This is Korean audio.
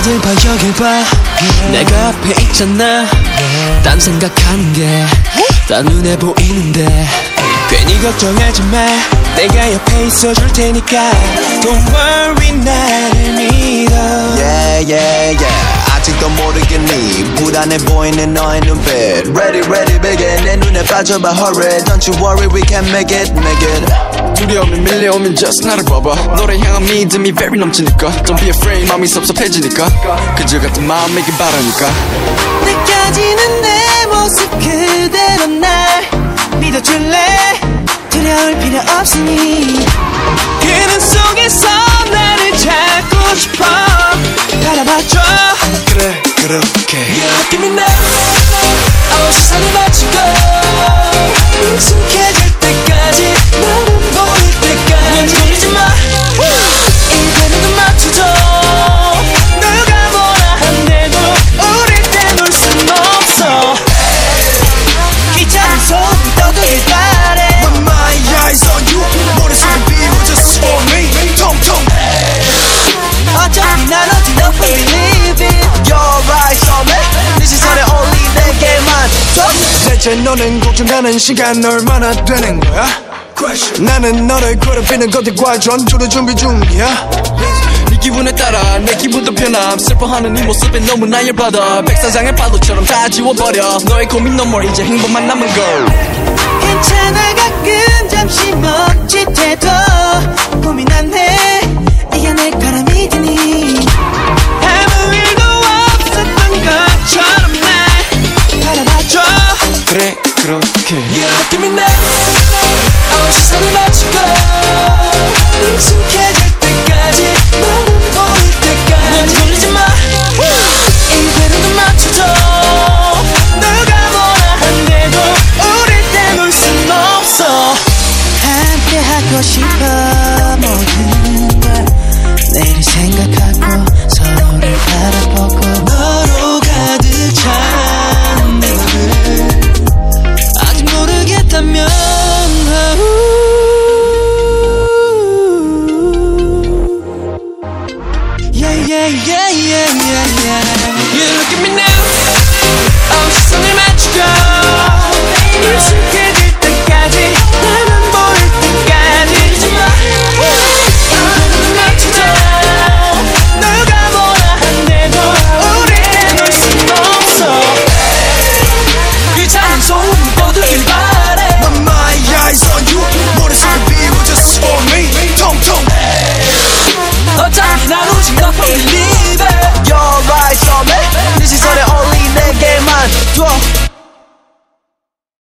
여길 봐. 내가 앞에 있잖아. 딴 생각하는 게다 눈에 보이는데. 괜히 걱정하지 마. 내가 옆에 있어줄 테니까. Don't worry 나를 믿어. Yeah yeah yeah 아직도 모르겠니? 불안해 보이는 너의 눈빛. Ready ready begin. 내 눈에 빠져봐. Hurry. Don't you worry we can make it make it. 두려움이 밀려오면 just 나를 봐봐. 너를 향한 믿음이 very 넘치니까. Don't be afraid 마음이 섭섭해지니까. 그저 같은 마음이길 바라니까. 느껴지는 내 모습 그대로 날 믿어줄래? 두려울 필요 없으니 그래 그렇게 You give me now 대체 너는 걱정하는 시간 얼마나 되는 거야? 나는 너를 괴롭히는 것들과 전투를 준비 중이야. 네 기분에 따라 내 기분도 변함. 슬퍼하는 네 모습에 너무나 열받아. 백사장의 파도처럼 다 지워버려. 너의 고민 너머 이제 행복만 남은 걸. 괜찮아 가끔 잠시 멈칫해도 그렇게 You give me now Yeah yeah yeah yeah. You look at me now